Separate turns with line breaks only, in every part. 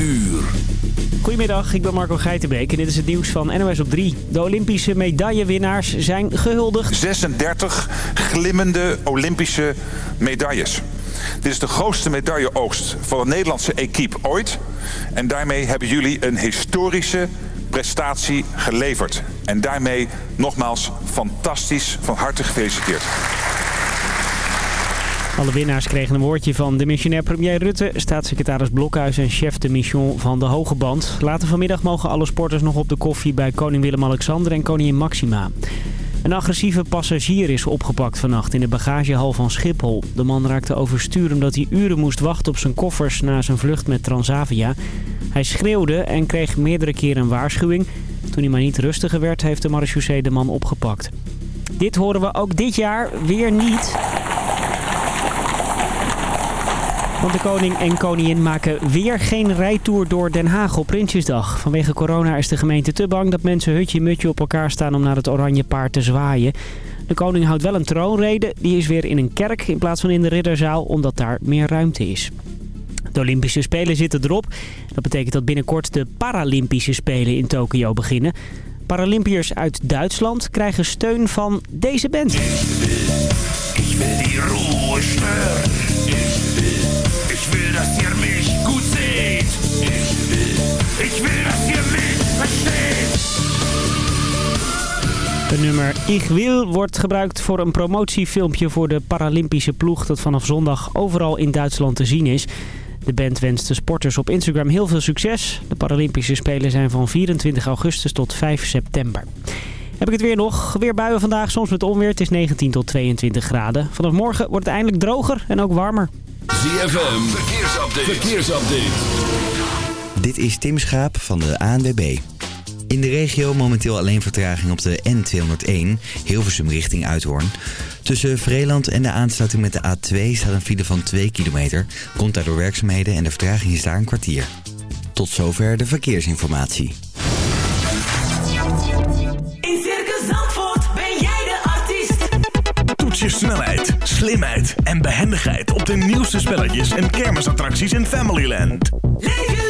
uur.
Goedemiddag, ik ben Marco Geitenbeek en dit is het nieuws van NOS op 3. De Olympische medaillewinnaars zijn gehuldigd.
36 glimmende Olympische medailles. Dit is de grootste medailleoogst van de Nederlandse equipe ooit. En daarmee hebben jullie een historische prestatie geleverd. En daarmee nogmaals fantastisch van harte gefeliciteerd.
Alle winnaars kregen een woordje van de missionair premier Rutte, staatssecretaris Blokhuis en chef de mission van de Hoge Band. Later vanmiddag mogen alle sporters nog op de koffie bij koning Willem-Alexander en koningin Maxima. Een agressieve passagier is opgepakt vannacht in de bagagehal van Schiphol. De man raakte overstuur omdat hij uren moest wachten op zijn koffers na zijn vlucht met Transavia. Hij schreeuwde en kreeg meerdere keren een waarschuwing. Toen hij maar niet rustiger werd, heeft de marechaussee de man opgepakt. Dit horen we ook dit jaar weer niet. Want de koning en koningin maken weer geen rijtour door Den Haag op Prinsjesdag. Vanwege corona is de gemeente te bang dat mensen hutje-mutje op elkaar staan om naar het oranje paard te zwaaien. De koning houdt wel een troonrede. Die is weer in een kerk in plaats van in de ridderzaal, omdat daar meer ruimte is. De Olympische Spelen zitten erop. Dat betekent dat binnenkort de Paralympische Spelen in Tokio beginnen. Paralympiërs uit Duitsland krijgen steun van deze band.
Ik wil die ich will, dass ihr mich versteht.
Het nummer Ich Wil wordt gebruikt voor een promotiefilmpje voor de Paralympische ploeg dat vanaf zondag overal in Duitsland te zien is. De band wenst de sporters op Instagram heel veel succes. De Paralympische Spelen zijn van 24 augustus tot 5 september. Heb ik het weer nog. Weer buien vandaag, soms met onweer. Het is 19 tot 22 graden. Vanaf morgen wordt het eindelijk droger en ook warmer.
ZFM, verkeersupdate. verkeersupdate.
Dit is Tim Schaap van de ANWB. In de regio momenteel alleen vertraging op de N201, Hilversum richting Uithoorn. Tussen Vreeland en de aansluiting met de A2 staat een file van 2 kilometer. Komt daardoor werkzaamheden en de vertraging is daar een kwartier. Tot zover de verkeersinformatie.
In Circus Zandvoort ben jij de artiest.
Toets je snelheid, slimheid en behendigheid op de nieuwste spelletjes en kermisattracties in Familyland.
Leef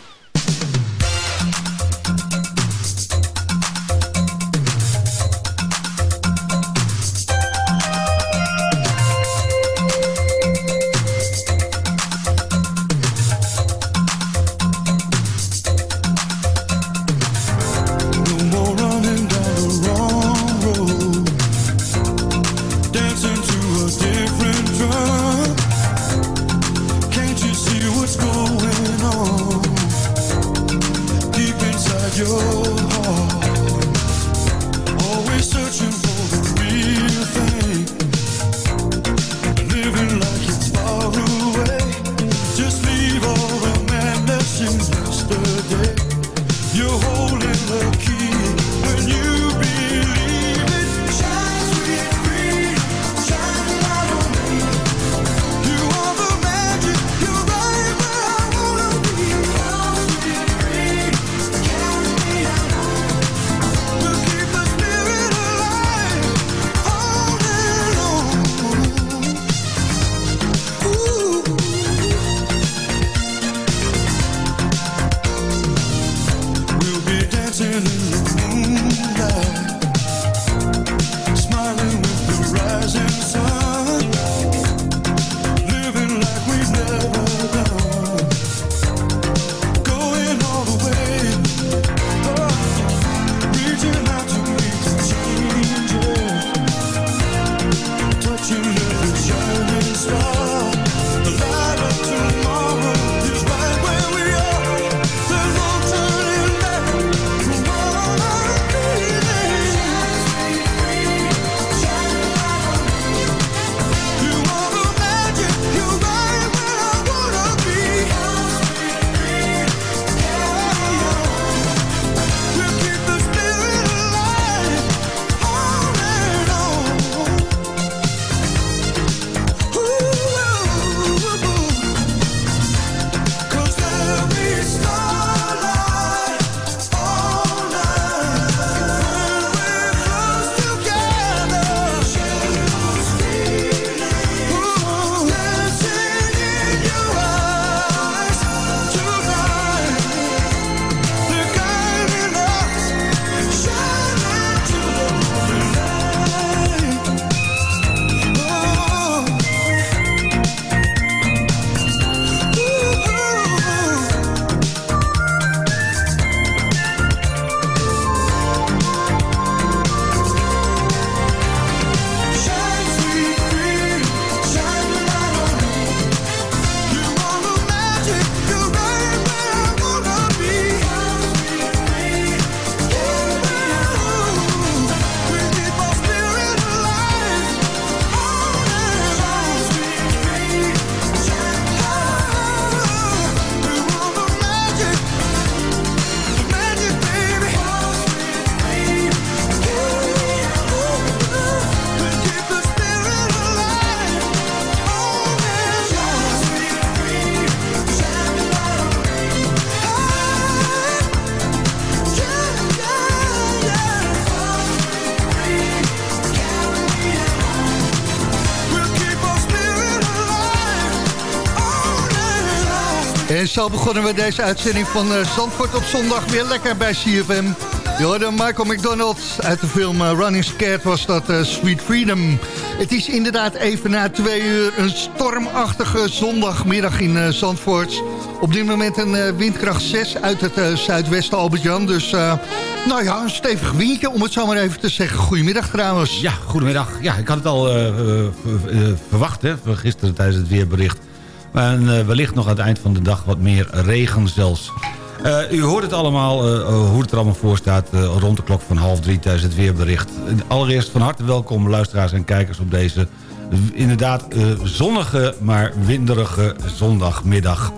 Zo begonnen we deze uitzending van eh, Zandvoort op zondag weer lekker bij CFM. Je hoorde Michael McDonald uit de film eh, Running Scared was dat eh, Sweet Freedom. Het is inderdaad even na twee uur een stormachtige zondagmiddag in Zandvoort. Op dit moment een windkracht 6 uit het zuidwesten Albert-Jan. Dus nou ja, een stevig windje om het zo maar even te zeggen. Goedemiddag trouwens.
Ja, goedemiddag. Ja, ik had het al verwacht, hè, gisteren tijdens het weerbericht. Maar eh, wellicht nog aan het eind van de dag wat meer regen zelfs. Eh, u hoort het allemaal, eh, hoe het er allemaal voor staat... rond de klok van half drie tijdens het weerbericht. Allereerst van harte welkom luisteraars en kijkers op deze... inderdaad zonnige, maar winderige zondagmiddag.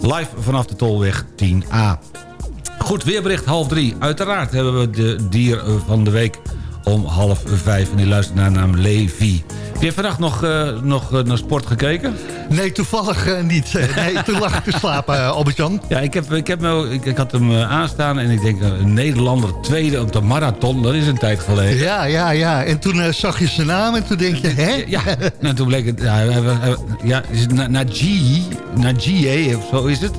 Live vanaf de Tolweg 10A. Goed, weerbericht half drie. Uiteraard hebben we de dier van de week om half vijf. En die luistert naar naam Levi. Heb je vannacht nog, eh, nog eh, naar sport gekeken?
Nee, toevallig eh, niet. Nee, toen lag ik te slapen, Albert-Jan.
Ja, ik, heb, ik, heb me, ik, ik had hem aanstaan en ik denk een Nederlander tweede op de marathon. Dat is een tijd geleden.
Ja, ja, ja. En toen zag je zijn naam en toen denk je, hè?
Ja, nou, toen bleek het... Ja, ja is het Na- Naji, Najie of zo is het.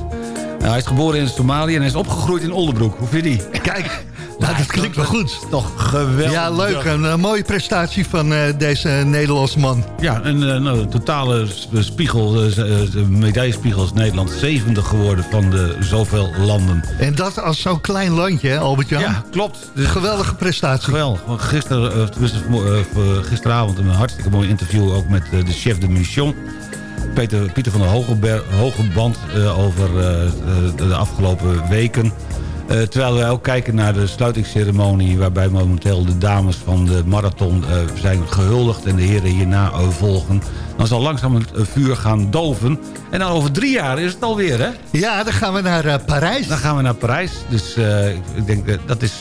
Nou, hij is geboren in Somalië en hij is opgegroeid in Oldenbroek. Hoe vind je die?
Kijk, nou, dat klinkt wel goed.
Toch geweldig.
Ja, leuk. Een eh, mooie prestatie van eh, deze Nederlandse man.
Ja, een eh, nou, totale spiegel, de medaillespiegel is Nederland 70 geworden van de zoveel landen.
En dat als zo'n klein landje, hè, Albert-Jan?
Ja, klopt. Dus
Geweldige prestatie.
geweldig. Gisteren, gisteravond een hartstikke mooi interview ook met de chef de mission. Peter, Pieter van der Hogeband eh, over de afgelopen weken. Eh, terwijl wij ook kijken naar de sluitingsceremonie... waarbij momenteel de dames van de marathon eh, zijn gehuldigd... en de heren hierna volgen. Dan zal langzaam het eh, vuur gaan doven. En dan over drie jaar is het alweer, hè?
Ja, dan gaan we naar Parijs.
Dan gaan we naar Parijs. Dus ik denk dat is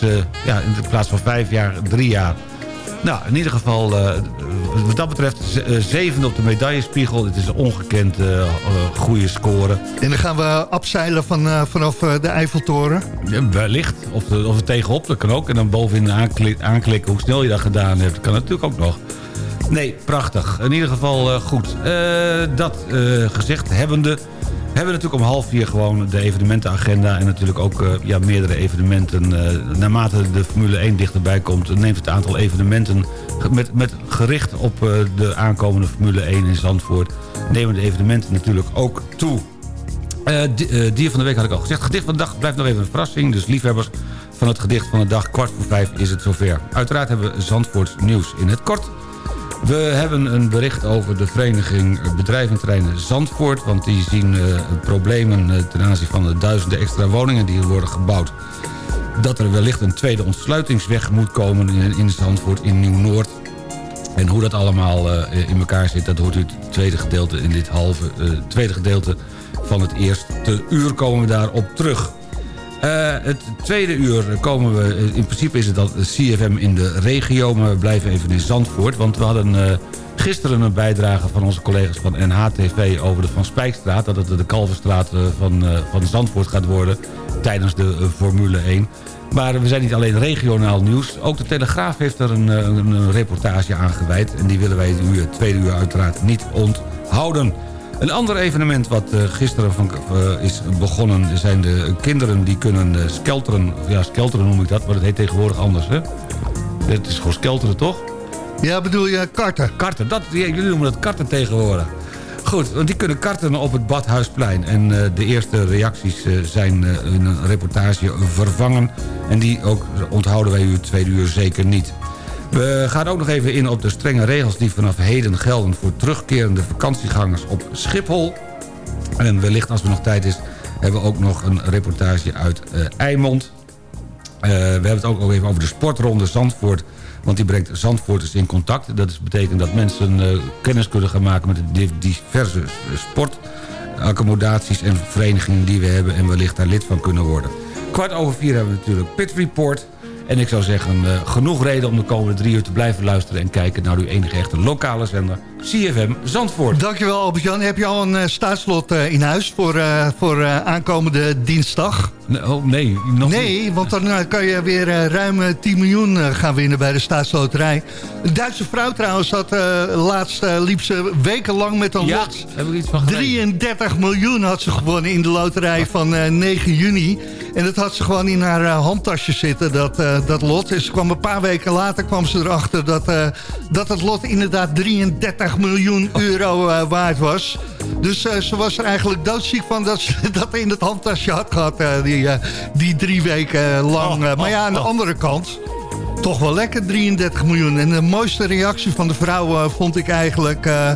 ja, in plaats van vijf jaar, drie jaar. Nou, in ieder geval, wat dat betreft, eh, zevende op de medaillespiegel. Het is een ongekend eh, goede score.
En dan gaan we afzeilen van, vanaf de Eiffeltoren.
Ja, wellicht. Of, de- of het tegenop, dat kan ook. En dan bovenin aanklik- aanklikken hoe snel je dat gedaan hebt. Dat kan natuurlijk ook nog. Nee, prachtig. In ieder geval goed. Dat gezegd hebbende... hebben we natuurlijk om half vier gewoon de evenementenagenda... en natuurlijk ook ja, meerdere evenementen. naarmate de Formule 1 dichterbij komt... neemt het aantal evenementen met, met gericht op eh, de aankomende Formule 1 in Zandvoort... nemen de evenementen natuurlijk ook toe. Eh, eh, dier van de week had ik al gezegd. Gedicht van de dag blijft nog even een verrassing. Dus liefhebbers van het gedicht van de dag, kwart voor vijf is het zover. Uiteraard hebben we Zandvoorts nieuws in het kort. We hebben een bericht over de vereniging Bedrijventerreinen Zandvoort. Want die zien problemen ten aanzien van de duizenden extra woningen die er worden gebouwd. Dat er wellicht een tweede ontsluitingsweg moet komen in, Zandvoort, in Nieuw-Noord. En hoe dat allemaal eh, in elkaar zit, dat hoort u het tweede gedeelte in dit halve eh, tweede gedeelte van het eerste uur komen we daarop terug. Eh, het tweede uur komen we, in principe is het dan CFM in de regio, maar we blijven even in Zandvoort. Want we hadden gisteren een bijdrage van onze collega's van NHTV over de Van Spijkstraat. Dat het de Kalverstraat van, van Zandvoort gaat worden tijdens de eh, Formule 1. Maar we zijn niet alleen regionaal nieuws. Ook de Telegraaf heeft er een, eh, een, reportage aan gewijd. En die willen wij u het tweede uur uiteraard niet onthouden. Een ander evenement wat eh, gisteren van, is begonnen... zijn de kinderen die kunnen skelteren. Ja, skelteren noem ik dat, maar dat heet tegenwoordig anders. Hè? Het is gewoon skelteren, toch?
Ja, bedoel je karten?
Karten, dat, ja, jullie noemen dat karten tegenwoordig. Goed, want die kunnen karten op het Badhuisplein. En eh, de eerste reacties eh, zijn eh, in een reportage vervangen. En die ook onthouden wij u tweede uur zeker niet. We gaan ook nog even in op de strenge regels die vanaf heden gelden... voor terugkerende vakantiegangers op Schiphol. En wellicht als er nog tijd is... hebben we ook nog een reportage uit Eimond. We hebben het ook nog even over de sportronde Zandvoort. Want die brengt Zandvoorters in contact. Dat betekent dat mensen eh, kennis kunnen gaan maken met de di- diverse sportaccommodaties en verenigingen die we hebben. En wellicht daar lid van kunnen worden. Kwart over vier hebben we natuurlijk Pit Report. En ik zou zeggen, eh, genoeg reden om de komende drie uur te blijven luisteren... en kijken naar uw enige echte lokale zender, CFM Zandvoort.
Dankjewel Albert-Jan. Heb je al een eh, staatslot eh, in huis voor, voor aankomende dinsdag?
Nee, Oh, nee. Nog niet.
Nee, want dan kan je weer ruim eh, 10 miljoen gaan winnen bij de staatsloterij. Een Duitse vrouw trouwens, had, laatst liep ze wekenlang met een
Ja,
lot.
heb ik iets van gelezen.
33 miljoen had ze gewonnen in de loterij van eh, 9 juni. En dat had ze gewoon in haar eh, handtasje zitten, dat, eh, dat lot. En ze kwam een paar weken later kwam ze erachter dat, eh, dat het lot inderdaad 33 miljoen euro waard was. Dus ze was er eigenlijk doodziek van dat ze dat in het handtasje had gehad, eh, die, die drie weken lang.
Oh,
maar ja, aan de
oh.
andere kant toch wel lekker, 33 miljoen. En de mooiste reactie van de vrouw eh, vond ik eigenlijk... eh,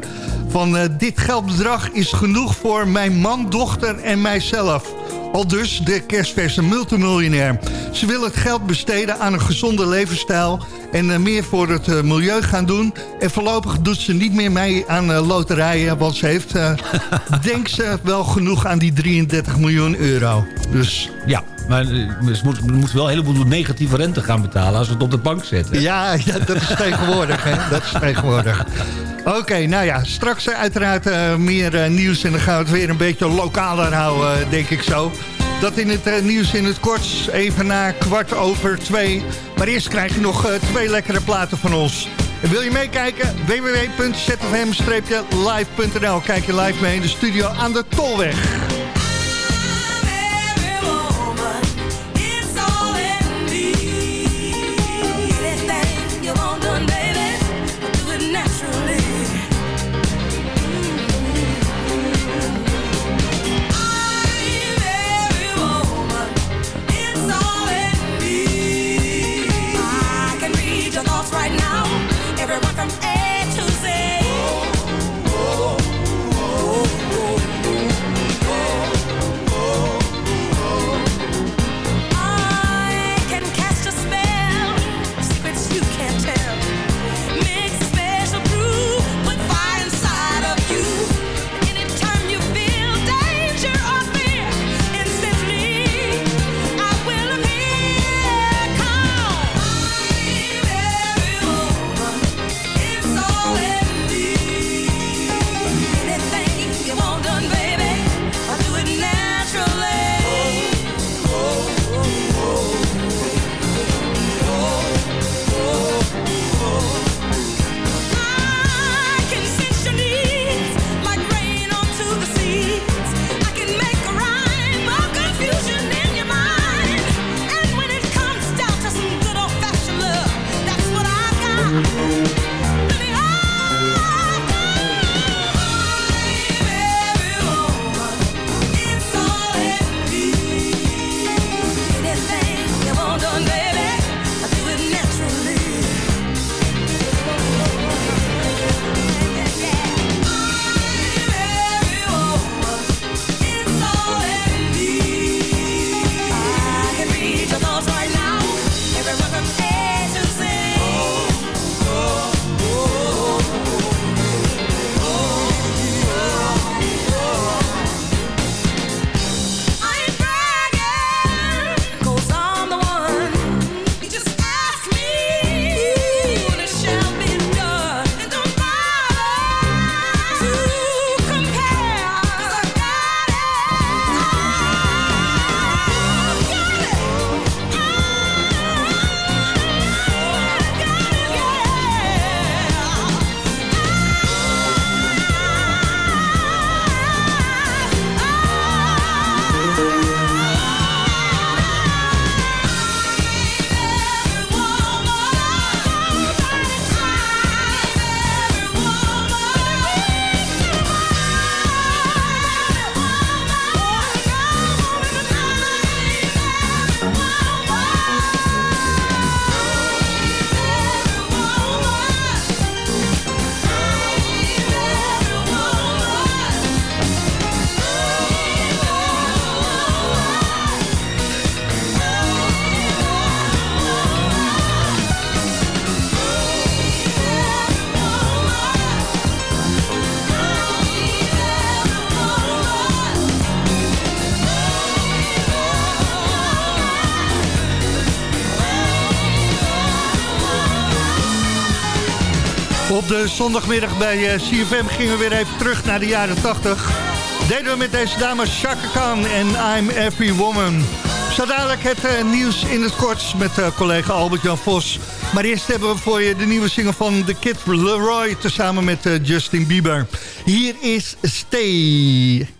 van eh, dit geldbedrag is genoeg voor mijn man, dochter en mijzelf. Al dus de kerstverse multimiljonair. Ze wil het geld besteden aan een gezonde levensstijl... en meer voor het milieu gaan doen. En voorlopig doet ze niet meer mee aan loterijen... want ze heeft, eh denkt ze, wel genoeg aan die 33 miljoen euro. Dus
Ja, maar eh, ze moet, moet wel een heleboel negatieve rente gaan betalen... als we het op de bank zetten.
Ja, ja, dat is tegenwoordig. Hè? Dat is tegenwoordig. Oké, nou ja, straks eh, uiteraard eh, meer eh, nieuws. En dan gaan we het weer een beetje lokaler houden, eh, denk ik zo. Dat in het eh, nieuws in het kort, even na kwart over twee. Maar eerst krijg je nog eh, twee lekkere platen van ons. En wil je meekijken? www.zfm-live.nl Kijk je live mee in de studio aan de Tolweg. Op de zondagmiddag bij eh, CFM gingen we weer even terug naar de jaren 80. Deden we met deze dame Chaka Khan en I'm Every Woman.
Zo dadelijk het eh, nieuws in het kort met eh, collega Albert-Jan Vos. Maar eerst hebben we voor je de nieuwe single van The Kid Leroy... tezamen met Justin Bieber. Hier is Stay.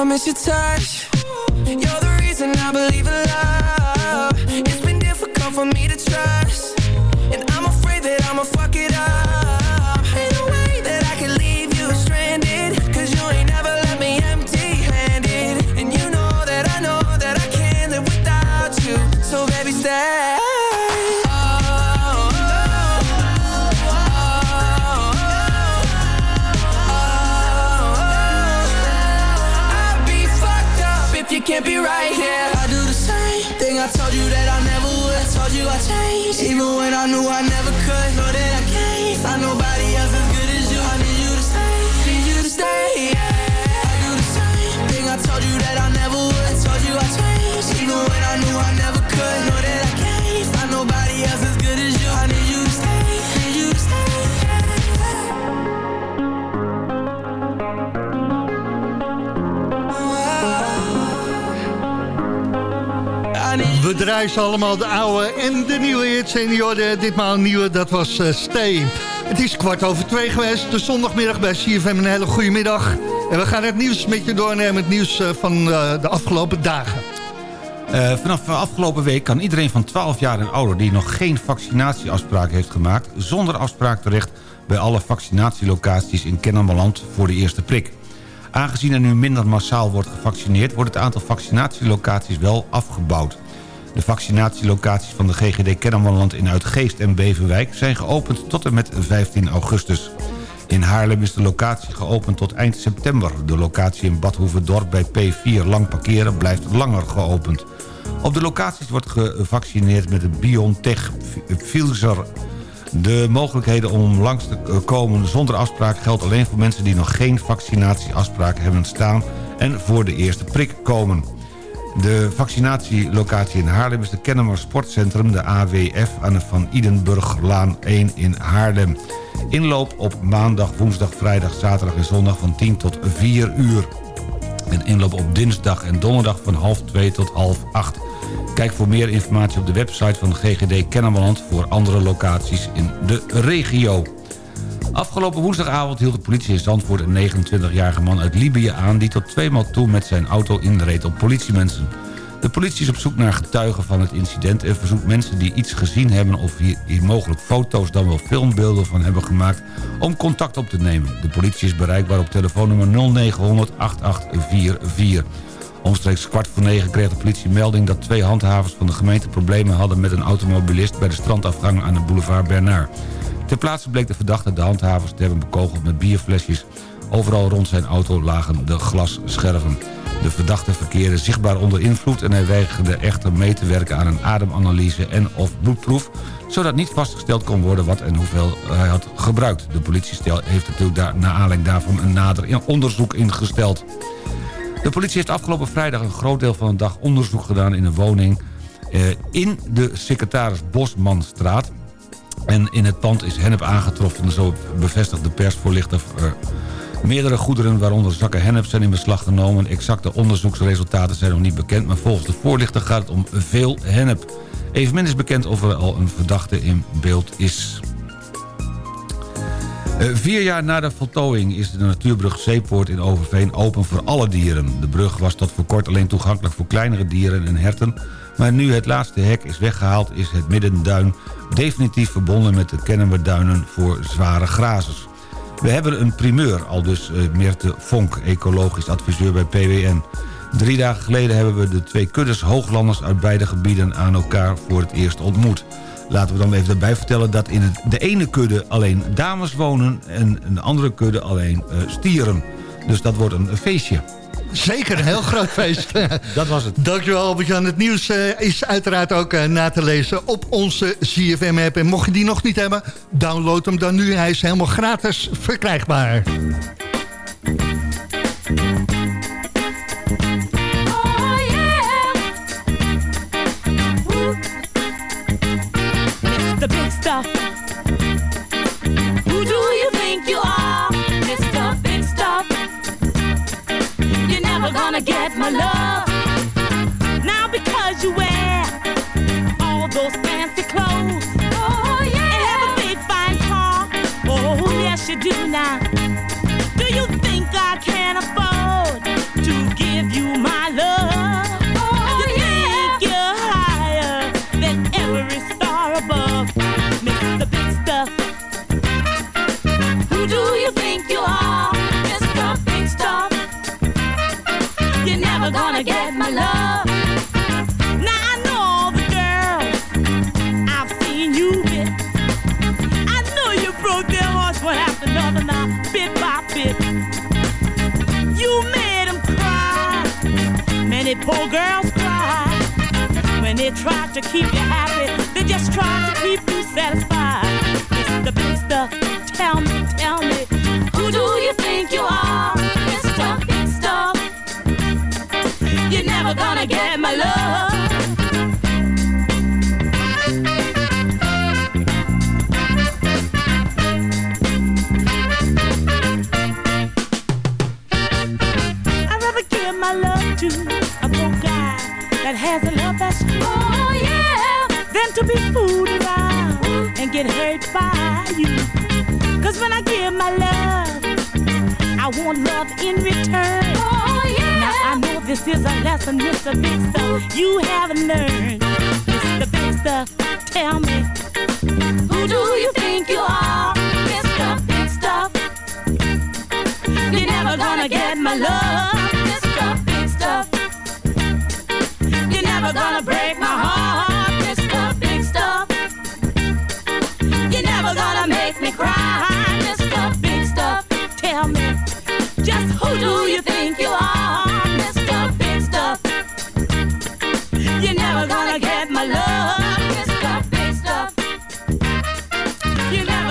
I miss your touch. You're the reason I believe in love. It's been difficult for me to trust. And I'm afraid that I'ma fuck it up. Ain't no way that I can leave you stranded. Cause you ain't never let me empty handed. And you know that I know that I can't live without you. So baby, stay. Can't be right here. I do the same thing I told you that I never would. I told you I changed, even when I knew I never could. Know that I can't find nobody else
draaien ze allemaal de oude en de nieuwe hits. En hoorde ditmaal een nieuwe, dat was eh, Stay. Het is kwart over twee geweest, de zondagmiddag bij CFM. Een hele goede middag. En we gaan het nieuws met je doornemen, het nieuws eh, van eh, de afgelopen dagen.
Eh, vanaf afgelopen week kan iedereen van 12 jaar en ouder... die nog geen vaccinatieafspraak heeft gemaakt... zonder afspraak terecht bij alle vaccinatielocaties in Kennemerland voor de eerste prik. Aangezien er nu minder massaal wordt gevaccineerd... wordt het aantal vaccinatielocaties wel afgebouwd. De vaccinatielocaties van de GGD Kennemerland in Uitgeest en Beverwijk... zijn geopend tot en met 15 augustus. In Haarlem is de locatie geopend tot eind september. De locatie in Badhoevedorp bij P4 lang parkeren blijft langer geopend. Op de locaties wordt gevaccineerd met de BioNTech Pfizer. De mogelijkheden om langs te komen zonder afspraak geldt alleen voor mensen die nog geen vaccinatieafspraak hebben staan en voor de eerste prik komen. De vaccinatielocatie in Haarlem is de Kennemer Sportcentrum, de AWF, aan de Van Idenburglaan 1 in Haarlem. Inloop op maandag, woensdag, vrijdag, zaterdag en zondag van 10 tot 4 uur. En inloop op dinsdag en donderdag van half 2 tot half 8. Kijk voor meer informatie op de website van GGD Kennemerland... voor andere locaties in de regio. Afgelopen woensdagavond hield de politie in Zandvoort... een 29-jarige man uit Libië aan... die tot tweemaal toe met zijn auto inreed op politiemensen. De politie is op zoek naar getuigen van het incident... en verzoekt mensen die iets gezien hebben... of hier, mogelijk foto's dan wel filmbeelden van hebben gemaakt... om contact op te nemen. De politie is bereikbaar op telefoonnummer 0900 8844. Omstreeks kwart voor negen kreeg de politie melding... dat twee handhavers van de gemeente problemen hadden... met een automobilist bij de strandafgang aan de boulevard Bernard. Ter plaatse bleek de verdachte de handhavers te hebben bekogeld met bierflesjes. Overal rond zijn auto lagen de glasscherven. De verdachte verkeerde zichtbaar onder invloed... en hij weigerde echter mee te werken aan een ademanalyse en of bloedproef... zodat niet vastgesteld kon worden wat en hoeveel hij had gebruikt. De politie heeft natuurlijk daar, naar aanleiding daarvan een nader onderzoek ingesteld. De politie heeft afgelopen vrijdag een groot deel van de dag onderzoek gedaan... in een woning eh, in de secretaris Bosmanstraat. En in het pand is hennep aangetroffen, zo bevestigt de persvoorlichter. Eh, meerdere goederen, waaronder zakken hennep, zijn in beslag genomen. Exacte onderzoeksresultaten zijn nog niet bekend... maar volgens de voorlichter gaat het om veel hennep. Evenmin is bekend of er al een verdachte in beeld is. Eh, vier jaar na de voltooiing is de natuurbrug Zeepoort in Overveen open voor alle dieren. De brug was tot voor kort alleen toegankelijk voor kleinere dieren en herten... maar nu het laatste hek is weggehaald is het Middenduin definitief verbonden met de Kennemerduinen voor zware grazers. We hebben een primeur, al dus uh, Meerte Vonk, ecologisch adviseur bij PWN. Drie dagen geleden hebben we de twee kuddes hooglanders uit beide gebieden aan elkaar voor het eerst ontmoet. Laten we dan even erbij vertellen dat in de ene kudde alleen dames wonen... en in de andere kudde alleen uh, stieren. Dus dat wordt een feestje.
Zeker, een heel groot feest.
Dat was het.
Dankjewel Albert-Jan. Het nieuws uh, is uiteraard ook uh, na te lezen op onze CFM-app. En mocht je die nog niet hebben, download hem dan nu. Hij is helemaal gratis verkrijgbaar.
Gonna get my love. Now because you wear all those fancy clothes. Oh, yeah. And have a big fine car. Oh, yes, you do now. Do you think I can afford to give poor girls cry. When they try to keep you happy, they just try to keep you satisfied. Mr. Big Stuff, tell me, tell me, who do you think you are, Mr. Big Stuff? You're never gonna get my love. Get hurt by you. Cause when I give my love, I want love in return. Oh, yeah. Now I know this is a lesson, Mr. Big Stuff, you haven't learned. Mr. Big Stuff, tell me, who do you think you are, Mr. Big Stuff? You're never gonna get my love, Mr. Big Stuff. You're never gonna break my heart, Just who do you think you are, Mr. Big Stuff? Never gonna get my love,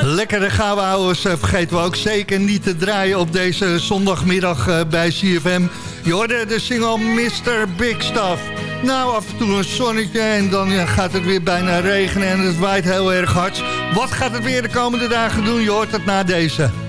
Lekkere gouden ouders eh, vergeten we ook zeker niet te draaien op deze zondagmiddag eh, bij CFM. Je hoorde de single Mr. Big Stuff. Nou, af en toe een zonnetje en dan gaat het weer bijna regenen en het waait heel erg hard. Wat gaat het weer de komende dagen doen? Je hoort het na deze.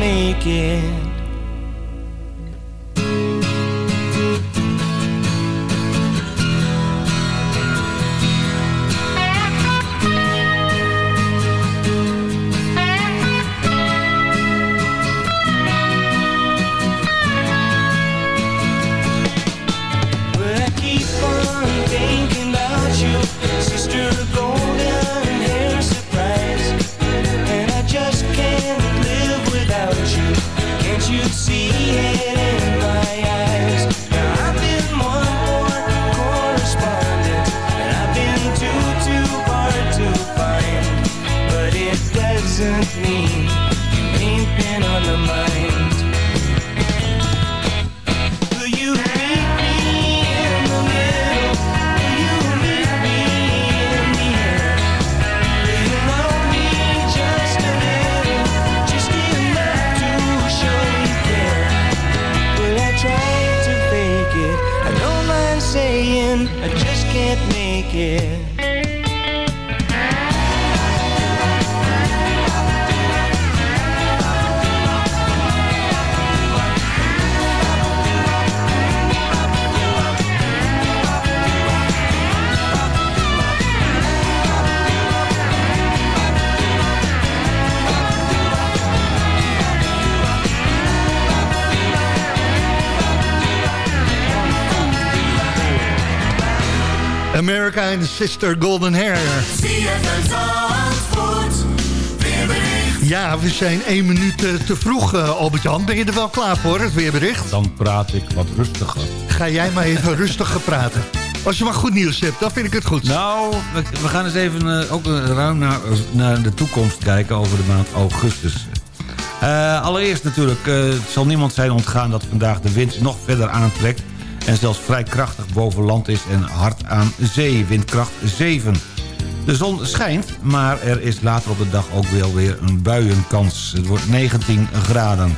make it.
Sister Golden Hair. Ja, we zijn één minuut eh, te vroeg, eh, Albert-Jan. Ben je er wel klaar voor, het weerbericht?
Dan praat ik wat rustiger.
Ga jij maar even rustiger praten. Als je maar goed nieuws hebt, dan vind ik het goed.
Nou, we, gaan eens even eh, ook ruim naar, naar de toekomst kijken over de maand augustus. Allereerst natuurlijk, het zal niemand zijn ontgaan dat vandaag de wind nog verder aantrekt... en zelfs vrij krachtig boven land is en hard aan zee, windkracht 7. De zon schijnt, maar er is later op de dag ook wel weer een buienkans. Het wordt 19 graden.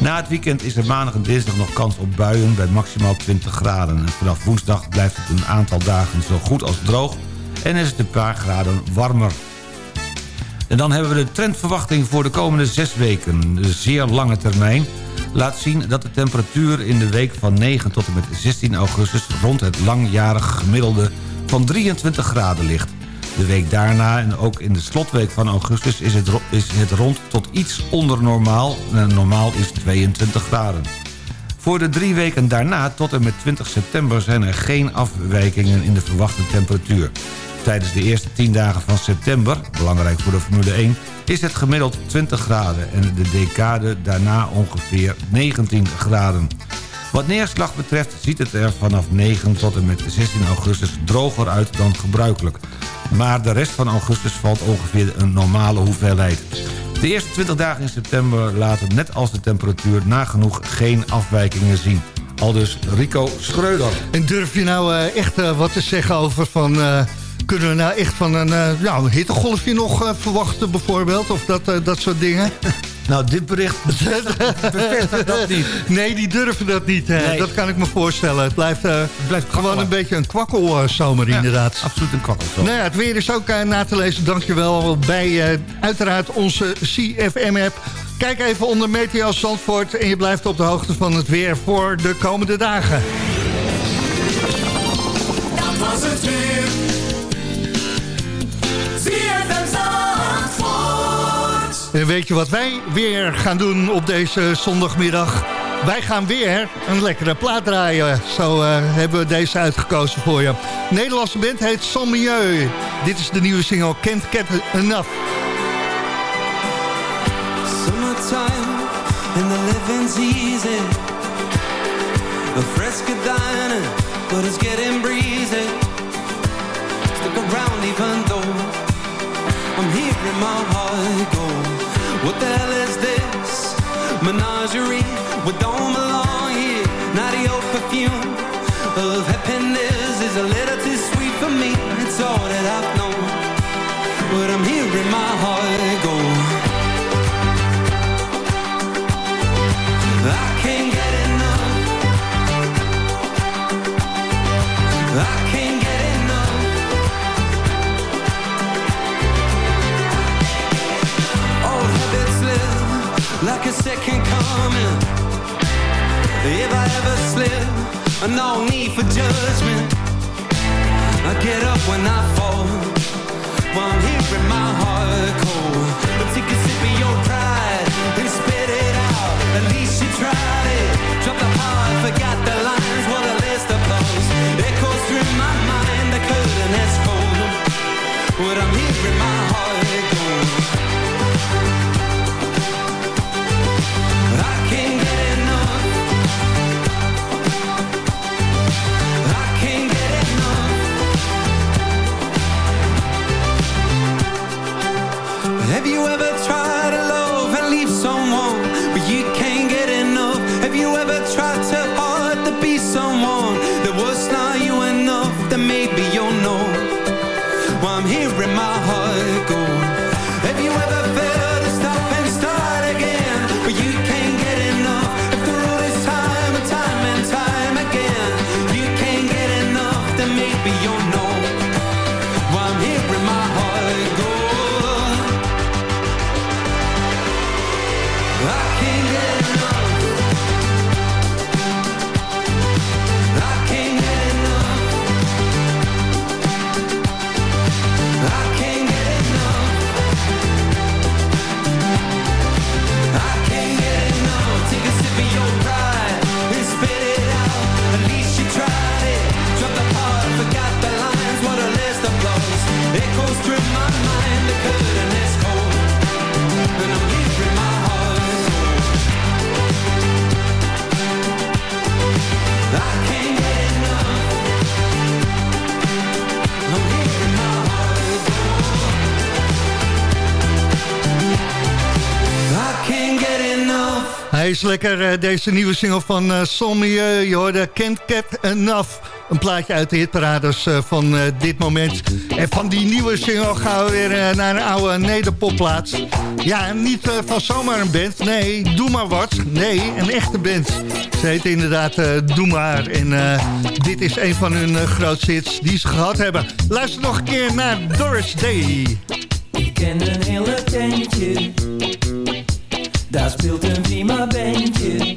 Na het weekend is er maandag en dinsdag nog kans op buien bij maximaal 20 graden. En vanaf woensdag blijft het een aantal dagen zo goed als droog... en is het een paar graden warmer. En dan hebben we de trendverwachting voor de komende zes weken. De zeer lange termijn laat zien dat de temperatuur in de week van 9 tot en met 16 augustus... rond het langjarig gemiddelde van 23 graden ligt. De week daarna en ook in de slotweek van augustus is het, is het rond tot iets onder normaal. En normaal is 22 graden. Voor de drie weken daarna tot en met 20 september zijn er geen afwijkingen in de verwachte temperatuur. Tijdens de eerste 10 dagen van september, belangrijk voor de Formule 1, is het gemiddeld 20 graden en de decade daarna ongeveer 19 graden. Wat neerslag betreft ziet het er vanaf 9 tot en met 16 augustus droger uit dan gebruikelijk. Maar de rest van augustus valt ongeveer een normale hoeveelheid. De eerste 20 dagen in september laten net als de temperatuur nagenoeg geen afwijkingen zien. Aldus Rico Schreuder.
En durf je nou eh, echt eh, wat te zeggen over van... kunnen we nou echt van een, eh, ja, een hittegolfje nog eh, verwachten bijvoorbeeld? Of dat, eh, dat soort dingen?
Nou, dit bericht bevestigt dat niet.
Nee, die durven dat niet.
Nee.
Dat kan ik me voorstellen. Het blijft, eh,
blijft
gewoon een beetje een kwakkelzomer inderdaad.
Absoluut een kwakkelzomer.
Nou ja, het weer is ook na te lezen. Dankjewel bij eh, uiteraard onze CFM-app. Kijk even onder Meteo Zandvoort en je blijft op de hoogte van het weer voor de komende dagen.
Dat was het weer.
En weet je wat wij weer gaan doen op deze zondagmiddag? Wij gaan weer een lekkere plaat draaien. Zo eh, hebben we deze uitgekozen voor je. Nederlandse band heet Son Milieu. Dit is de nieuwe single Can't Get Enough.
Summertime and the living's easy. The fresca dining, but it's getting breezy. Stick around even though I'm hearing my heart go. What the hell is this? Menagerie, we don't belong here. Not your perfume of happiness is a little too sweet for me. It's all that I've known. But I'm hearing my heart go. Like a second coming. If I ever slip, no need for judgment. I get up when I fall. While I'm hearing my heart cold. But take a sip of your pride and spit it out. At least you tried it. Drop the heart, forgot the lines. What a list of blows. Echoes through my mind. The curtain has cold. But I'm hearing my heart you ever is
lekker, eh, deze nieuwe single van uh, Sommieu. Je hoorde Can't Get Enough. Een plaatje uit de hitparades eh, van eh, dit moment. En van die nieuwe single gaan we weer eh, naar een oude nederpopplaats. Ja, niet eh, van zomaar een band. Nee, Doe Maar Wat. Nee, een echte band. Ze heet inderdaad eh, Doe Maar. En eh, dit is een van hun eh, grootste hits die ze gehad hebben. Luister nog een keer naar Doris Day.
Ik ken een hele tentje, daar speelt een prima bandje.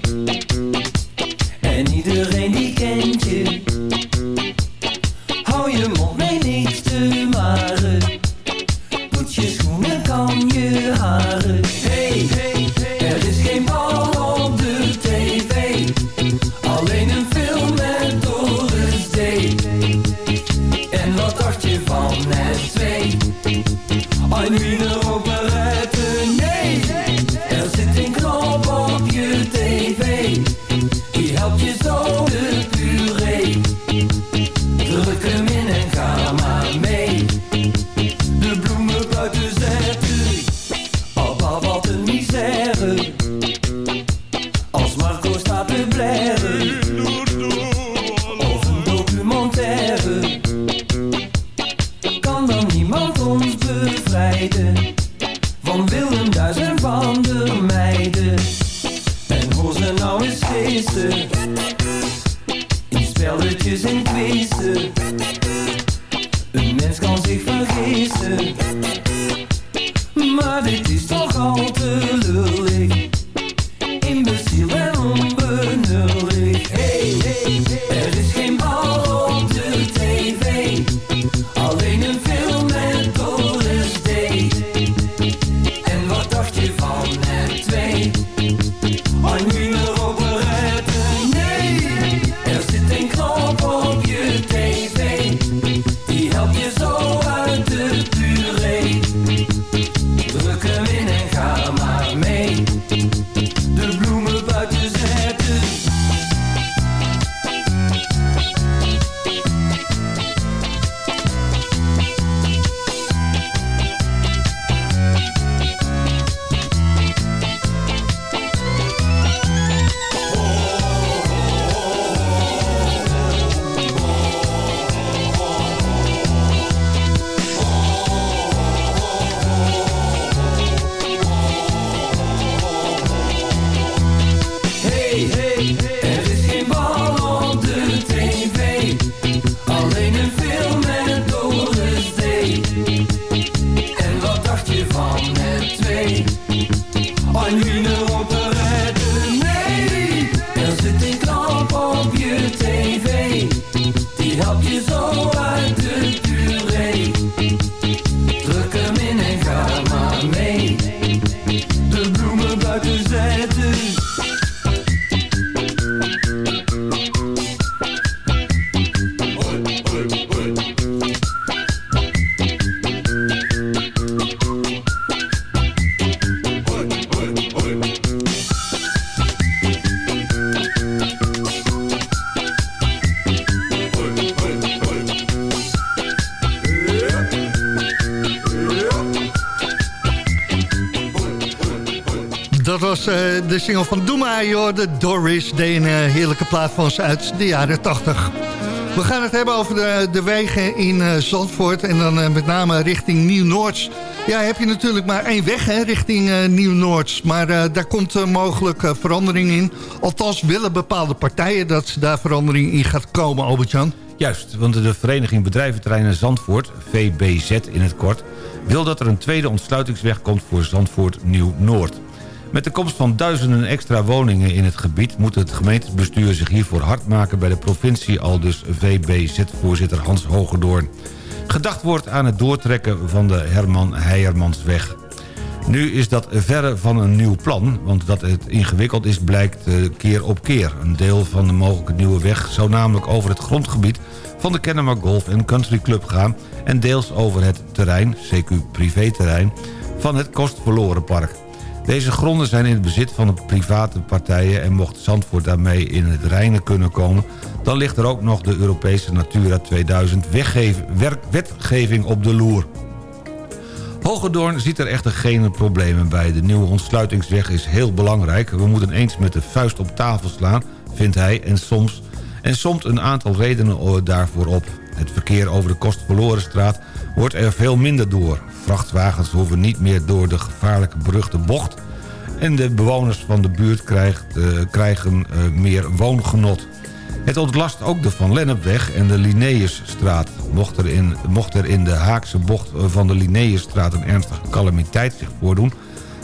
Eh, de single van Doema, de Doris. De een eh, heerlijke plaat van ze uit de jaren 80. We gaan het hebben over de, de wegen in eh, Zandvoort. En dan met name richting Nieuw-Noords. Ja, heb je natuurlijk maar één weg hè, richting eh, Nieuw-Noords. Maar daar komt mogelijk verandering in. Althans willen bepaalde partijen dat daar verandering in gaat komen, Albert-Jan.
Juist, want de Vereniging Bedrijventerreinen Zandvoort, VBZ in het kort... wil dat er een tweede ontsluitingsweg komt voor Zandvoort Nieuw-Noord. Met de komst van duizenden extra woningen in het gebied... moet het gemeentebestuur zich hiervoor hard maken bij de provincie... al dus VBZ-voorzitter Hans Hogedoorn. Gedacht wordt aan het doortrekken van de Herman Heijermansweg. Nu is dat verre van een nieuw plan, want dat het ingewikkeld is blijkt eh, keer op keer. Een deel van de mogelijke nieuwe weg zou namelijk over het grondgebied van de Kennemer Golf Country Club gaan... en deels over het terrein, CQ privéterrein, van het Kostverlorenpark. Deze gronden zijn in het bezit van de private partijen... en mocht Zandvoort daarmee in het reinen kunnen komen... dan ligt er ook nog de Europese Natura 2000 weggeven- werk- wetgeving op de loer. Hogedoorn ziet er echter geen problemen bij. De nieuwe ontsluitingsweg is heel belangrijk. We moeten eens met de vuist op tafel slaan, vindt hij, en soms... en somt een aantal redenen eh, daarvoor op. Het verkeer over de Kostverlorenstraat wordt er veel minder door. Vrachtwagens hoeven niet meer door de gevaarlijke beruchte bocht... en de bewoners van de buurt krijgt, eh, krijgen eh, meer woongenot. Het ontlast ook de Van Lennepweg en de Linnaeusstraat. Mocht er, in, mocht er in de Haakse bocht van de Linnaeusstraat een ernstige calamiteit zich voordoen...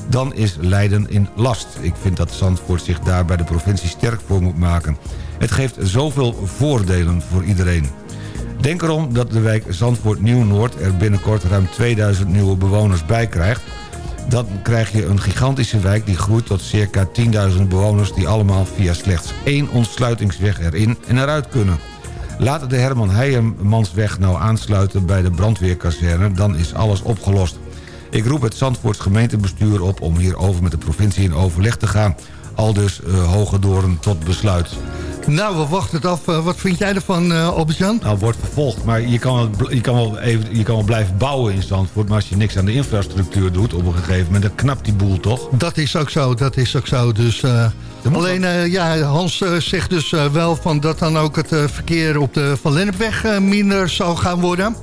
dan is Leiden in last. Ik vind dat Zandvoort zich daar bij de provincie sterk voor moet maken. Het geeft zoveel voordelen voor iedereen. Denk erom dat de wijk Zandvoort Nieuw-Noord er binnenkort ruim 2000 nieuwe bewoners bij krijgt. Dan krijg je een gigantische wijk die groeit tot circa 10.000 bewoners... die allemaal via slechts één ontsluitingsweg erin en eruit kunnen. Laat de Herman Heijermansweg nou aansluiten bij de brandweerkazerne... dan is alles opgelost. Ik roep het Zandvoorts gemeentebestuur op om hierover met de provincie in overleg te gaan. Aldus uh, Hogedoorn tot besluit.
Nou, we wachten het af. Eh, wat vind jij ervan, uh, Albert-Jan?
Nou, wordt vervolgd. Maar je kan, wel, je, kan wel even, je kan wel blijven bouwen in Zandvoort... maar als je niks aan de infrastructuur doet op een gegeven moment... dan knapt die boel toch?
Dat is ook zo, dat is ook zo. Dus, eh, alleen, ja, Hans zegt dus wel van dat dan ook het verkeer op de Van Lennepweg minder zal gaan worden.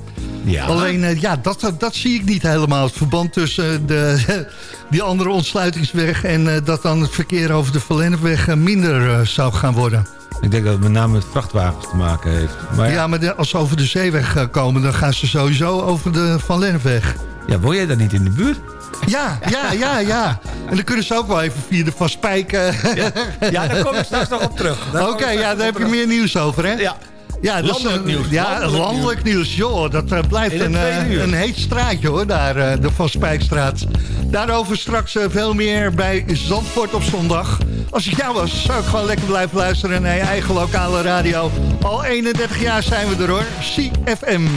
Ja.
Alleen, ja, dat, dat zie ik niet helemaal. Het verband tussen de, die andere ontsluitingsweg... en dat dan het verkeer over de Van Lennepweg minder zou gaan worden.
Ik denk dat het met name met vrachtwagens te maken heeft. Maar
Ja,
ja,
maar als ze over de zeeweg eh, komen... dan gaan ze sowieso over de Van Lennepweg.
ja, woon jij daar niet in de buurt?
Ja, ja, ja, ja. En dan kunnen ze ook wel even via de Van Spijk... eh,
Ja, daar kom ik straks nog op terug.
Oké, ja, daar heb je meer nieuws over, hè?
Ja.
Ja, dat is,
Landelijk
eh,
nieuws,
Ja,
landelijk
landelijk, nieuws. Joh, dat eh, blijft een, eh, een heet straatje hoor, daar, eh, de Van Spijkstraat. Daarover straks eh, veel meer bij Zandvoort op zondag. Als ik jou was, zou ik gewoon lekker blijven luisteren naar je eigen lokale radio. Al 31 jaar zijn we er hoor. CFM.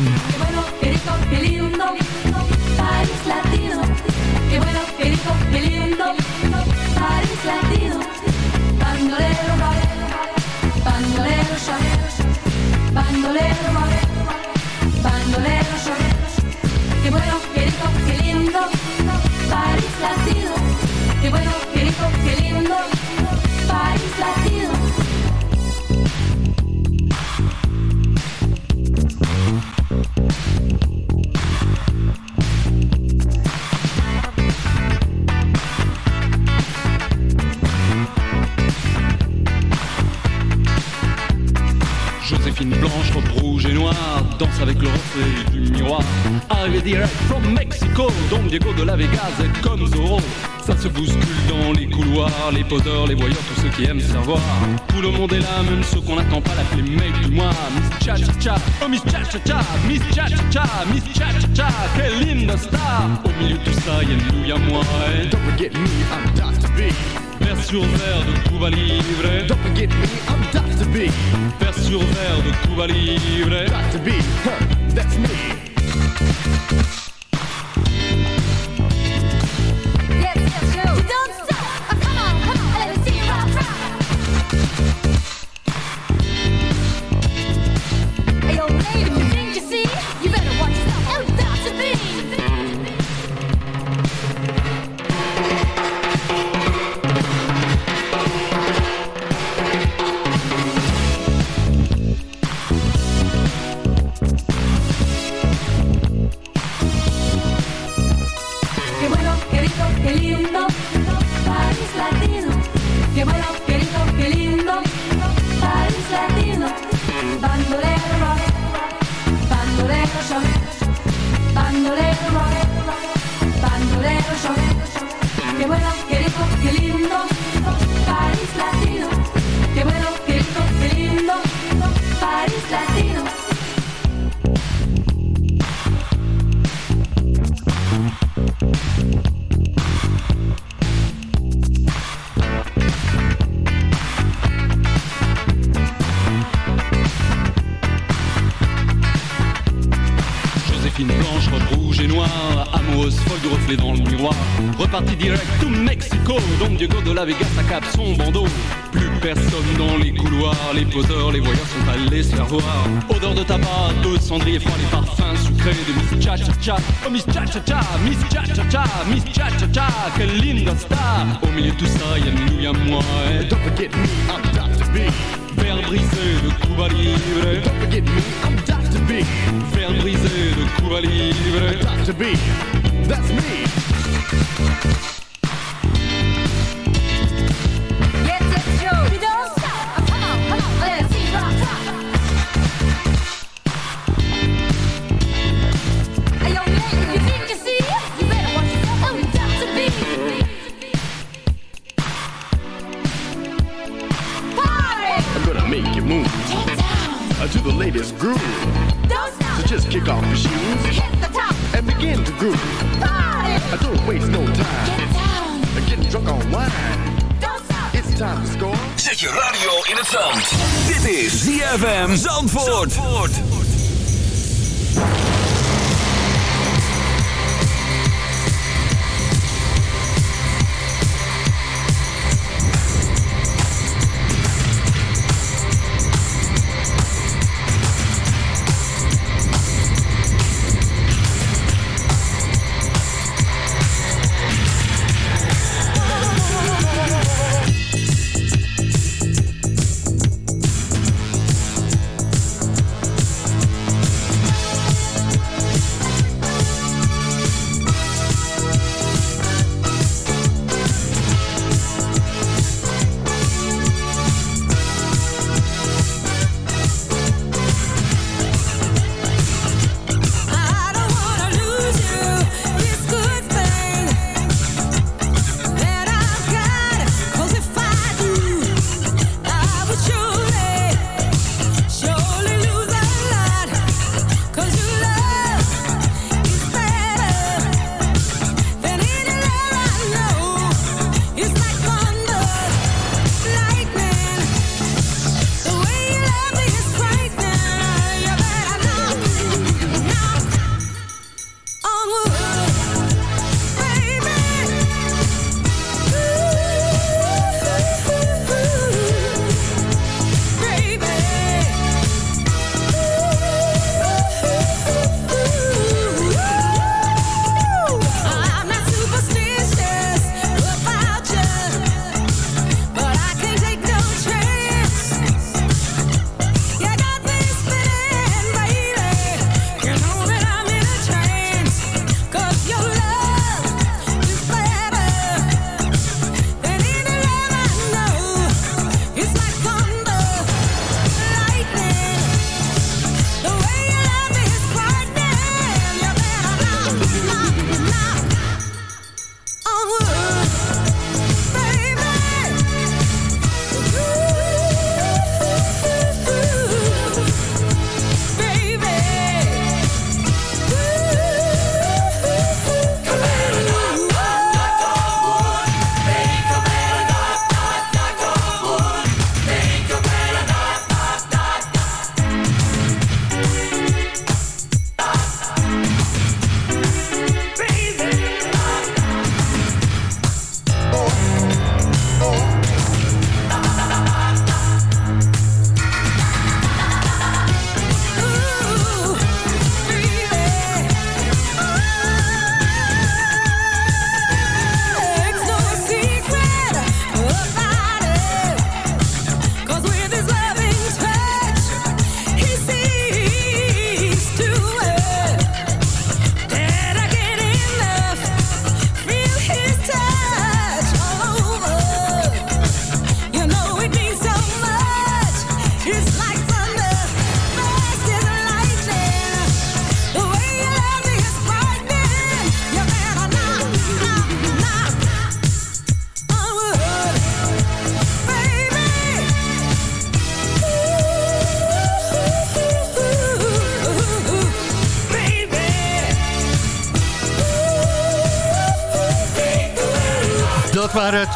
Les poseurs, les voyeurs, tous ceux qui aiment savoir. Tout le monde est là, même ceux qu'on n'attend pas, l'appeler mec du mois. Miss Cha Cha Cha, oh Miss Cha Cha Cha, Miss Cha Cha Cha, Miss Cha Cha Cha, quelle linda star. Au milieu de tout ça, y'a nous, y'a moi. Et don't forget me, I'm Dr. B. Vers sur verre de Cuba Libre. Don't forget me, I'm Dr. B. Vers sur verre de Cuba Libre. Dr. B, huh, that's me. les poseurs, les voyeurs sont allés se faire voir. Odeur de tabac, d'eau de cendrier froid, les parfums sucrés de Miss Cha Cha Cha. Oh Miss Cha Cha Cha, Miss Cha Cha Cha, Miss Cha Cha Cha, quelle linda star. Au milieu de tout ça, y'a nous, y'a moi. Et... Don't forget me, I'm Dr. B. Faire briser de Cuba Libre. Don't forget me, I'm Dr. B. Faire briser de Cuba Libre. Dr. B, that's me.
ZFM Zandvoort.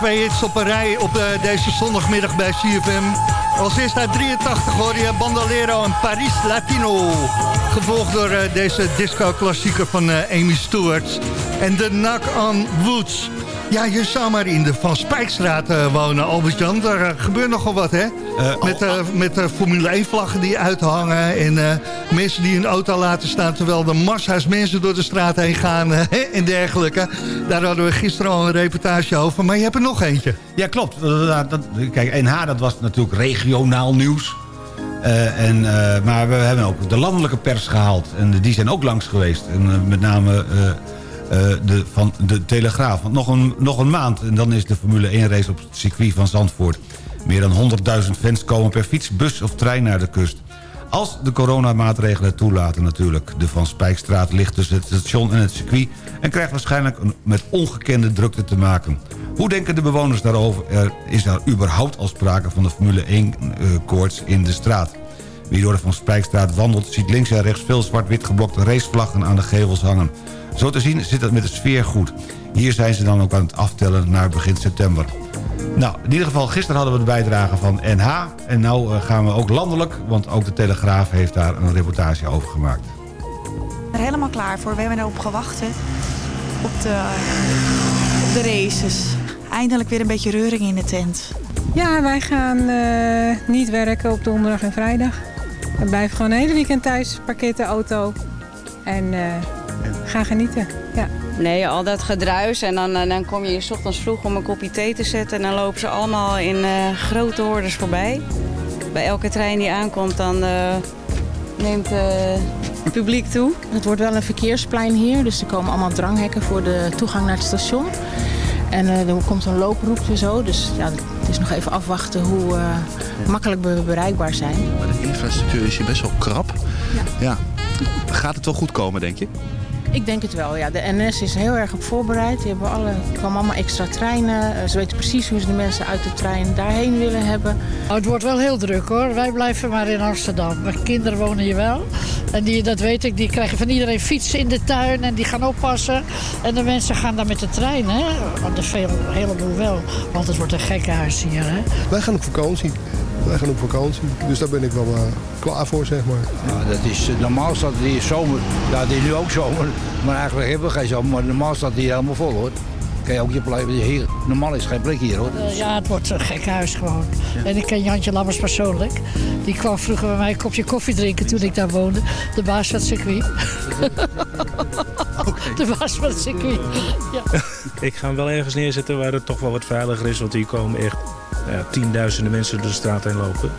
twee hits op een rij op eh, deze zondagmiddag bij CFM. Als eerste uit 83 hoor je Bandolero en Paris Latino. Gevolgd door eh, deze disco-klassieker van eh, Amy Stewart. En de Knock on Woods. Ja, je zou maar in de Van Spijkstraat wonen, Albert-Jan. Daar gebeurt nogal wat, hè? met oh, ah. met Formule 1-vlaggen die uithangen en mensen die hun auto laten staan... terwijl er massa's mensen door de straat heen gaan en dergelijke. Daar hadden we gisteren al een reportage over. Maar je hebt er nog eentje.
Ja, klopt. Kijk, NH, dat was natuurlijk regionaal nieuws. Eh, en, eh, maar we hebben ook de landelijke pers gehaald. En die zijn ook langs geweest. En eh, met name de, van de Telegraaf. Want nog een, nog een maand en dan is de Formule 1 race op het circuit van Zandvoort. Meer dan 100.000 fans komen per fiets, bus of trein naar de kust. Als de coronamaatregelen toelaten natuurlijk. De Van Spijkstraat ligt tussen het station en het circuit... en krijgt waarschijnlijk met ongekende drukte te maken. Hoe denken de bewoners daarover? Er is er überhaupt al sprake van de Formule 1-koorts in de straat? Wie door de Van Spijkstraat wandelt... ziet links en rechts veel zwart-wit geblokte racevlaggen aan de gevels hangen. Zo te zien zit het met de sfeer goed. Hier zijn ze dan ook aan het aftellen naar begin september. Nou, in ieder geval, gisteren hadden we de bijdrage van NH. En nu gaan we ook landelijk, want ook de Telegraaf heeft daar een reportage over gemaakt.
er helemaal klaar voor. We hebben erop gewacht hè, op, de, op de races. Eindelijk weer een beetje reuring in de tent.
Ja, wij gaan eh, niet werken op donderdag en vrijdag. We blijven gewoon een hele weekend thuis, parkeert de auto en eh, gaan genieten. Ja.
Nee, al dat gedruis en dan, eh, dan kom je 's ochtends vroeg om een kopje thee te zetten... en dan lopen ze allemaal in eh, grote hordes voorbij. Bij elke trein die aankomt, dan eh, neemt eh, het publiek toe.
Het wordt wel een verkeersplein hier, dus er komen allemaal dranghekken voor de toegang naar het station. En eh, er komt een looproute zo, dus ja, het is nog even afwachten hoe eh, makkelijk we bereikbaar zijn.
Maar de infrastructuur is hier best wel krap. Ja. Gaat het wel goed komen, denk je?
Ik denk het wel, ja. De NS is heel erg op voorbereid. Die hebben alle, er komen allemaal extra treinen. Eh, Ze weten precies hoe ze de mensen uit de trein daarheen willen hebben.
Oh, het wordt wel heel druk hoor. Wij blijven maar in Amsterdam. Mijn kinderen wonen hier wel. En die, dat weet ik, die krijgen van iedereen fietsen in de tuin en die gaan oppassen. En de mensen gaan dan met de trein, hè? Want er veel, heleboel wel. Want het wordt een gekkenhuis hier, hè?
Wij gaan op vakantie. Wij gaan op vakantie. Dus daar ben ik wel eh, klaar voor, zeg maar.
Ja, dat is, eh, normaal staat het hier zomer. Ja, het is nu ook zomer. Maar eigenlijk hebben we geen zomer. Maar normaal staat het hier helemaal vol hoor. Kan je ook je plek. Hier, normaal is geen plek hier hoor.
Eh, ja, het wordt een gekkenhuis gewoon. En ik ken Jantje Lammers persoonlijk. Die kwam vroeger bij mij een kopje koffie drinken toen ik daar woonde. De baas van het circuit. De baas van het circuit. Ja.
Ik ga hem wel ergens neerzetten waar het toch wel wat veiliger is. Want hier komen echt ja, tienduizenden mensen door de straat heen lopen.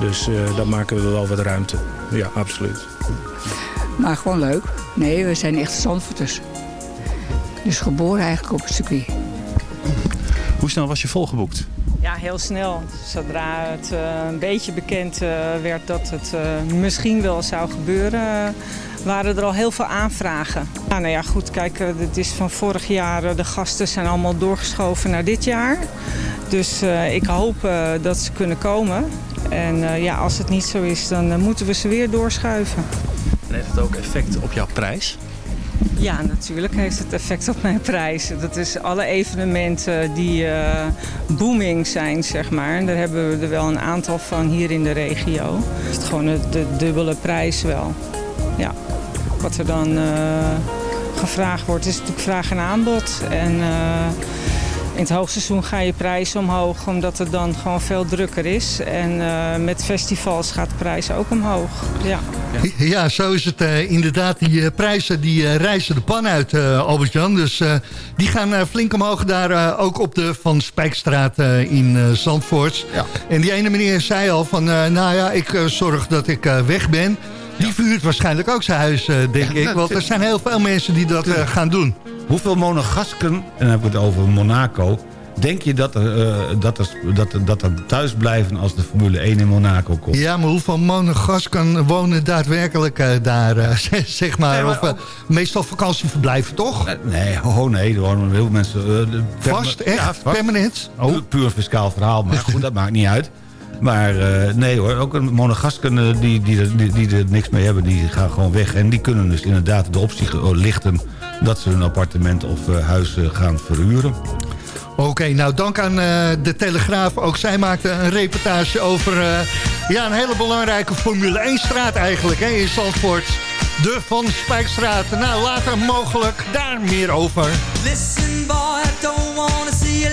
Dus eh, dan maken we wel wat ruimte. Ja, absoluut.
Maar gewoon leuk. Nee, we zijn echt Zandvoorters. Dus geboren eigenlijk op het circuit.
Hoe snel was je volgeboekt?
Ja, heel snel. Zodra het eh, een beetje bekend eh, werd dat het eh, misschien wel zou gebeuren, waren er al heel veel aanvragen. Ja, nou ja, goed, kijk, eh, het is van vorig jaar, eh, de gasten zijn allemaal doorgeschoven naar dit jaar. Dus eh, ik hoop dat ze kunnen komen. En ja, als het niet zo is, dan moeten we ze weer doorschuiven.
En heeft het ook effect op jouw prijs?
Ja, natuurlijk heeft het effect op mijn prijzen. Dat is alle evenementen die booming zijn, zeg maar. En daar hebben we er wel een aantal van hier in de regio. Het is gewoon het- de dubbele prijs wel. Ja, wat er dan eh, gevraagd wordt, is natuurlijk vraag en aanbod. En eh, in het hoogseizoen ga je prijzen omhoog, omdat het dan gewoon veel drukker is. En eh, met festivals gaat de prijs ook omhoog. Ja.
Ja, zo is het inderdaad. Die prijzen die reizen de pan uit, eh, Albert-Jan. Dus eh, die gaan flink omhoog daar eh, ook op de Van Spijkstraat eh, in eh, Zandvoort. En die ene meneer zei al van, eh, nou ja, ik zorg dat ik eh, weg ben. Die vuurt waarschijnlijk ook zijn huis, eh, denk ik. Want er zijn heel veel mensen die dat eh, gaan doen.
Hoeveel monegasken, en dan heb ik het over Monaco... denk je dat er, eh, dat er, dat er, dat er thuis blijven als de Formule 1 in Monaco komt?
Ja, maar hoeveel monegasken wonen daadwerkelijk eh, daar, zeg maar?
Nee, maar
of, meestal vakantieverblijven, toch?
Nee, oh nee, er wonen heel veel mensen...
Vast? Echt? Permanent?
Oh. Puur, puur fiscaal verhaal, maar goed, dat maakt niet uit. Maar eh, nee hoor, ook een monegasken eh, die, die, er- die, die er niks mee hebben, die gaan gewoon weg. En die kunnen dus inderdaad de optie ge- lichten dat ze hun appartement of eh, huis gaan verhuren.
Oké, nou dank aan eh, de Telegraaf. Ook zij maakte een reportage over eh, ja, een hele belangrijke Formule 1 straat eigenlijk hè, in Zandvoort. De Van Spijkstraat. Nou, later mogelijk daar meer over.
Listen, boy, I don't wanna see you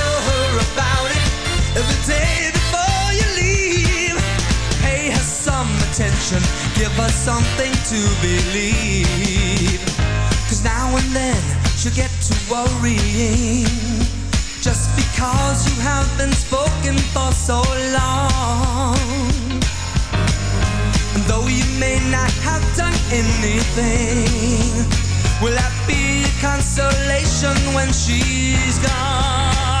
every day before you leave. Pay her some attention, give her something to believe. Cause now and then she'll get to worrying. Just because you have been spoken for so long. And though you may not have done anything, will that be a consolation when she's gone?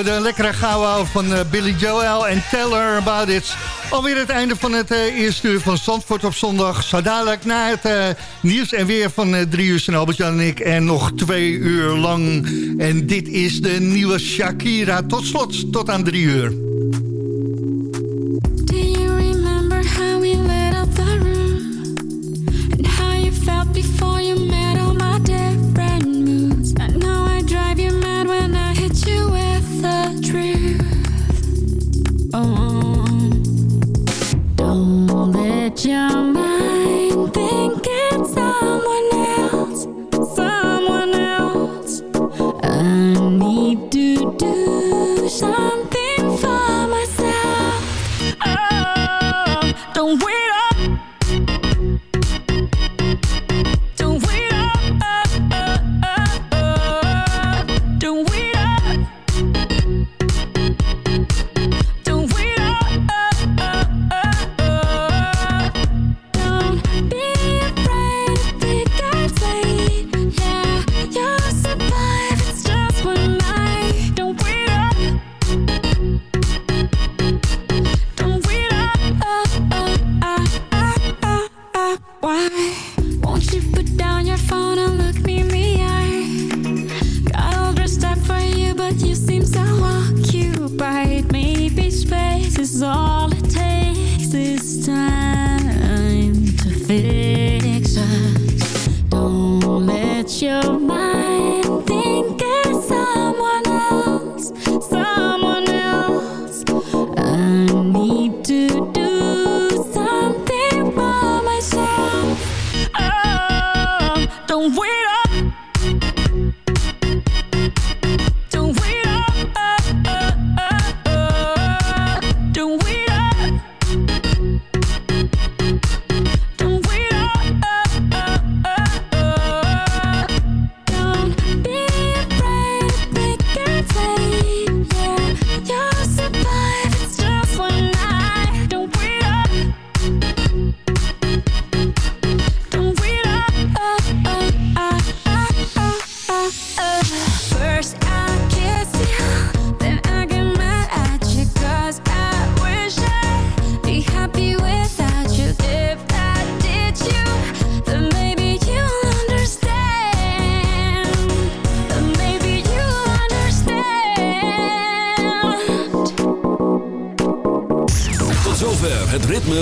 hoorde een lekkere gauw van eh, Billy Joel en Tell Her About It. Alweer het einde van het eh, eerste uur van Zandvoort op zondag. Zo dadelijk na het eh, nieuws en weer van eh, drie uur zijn Albert-Jan en ik. En nog twee uur lang. En dit is de nieuwe Shakira. Tot slot, tot aan drie uur.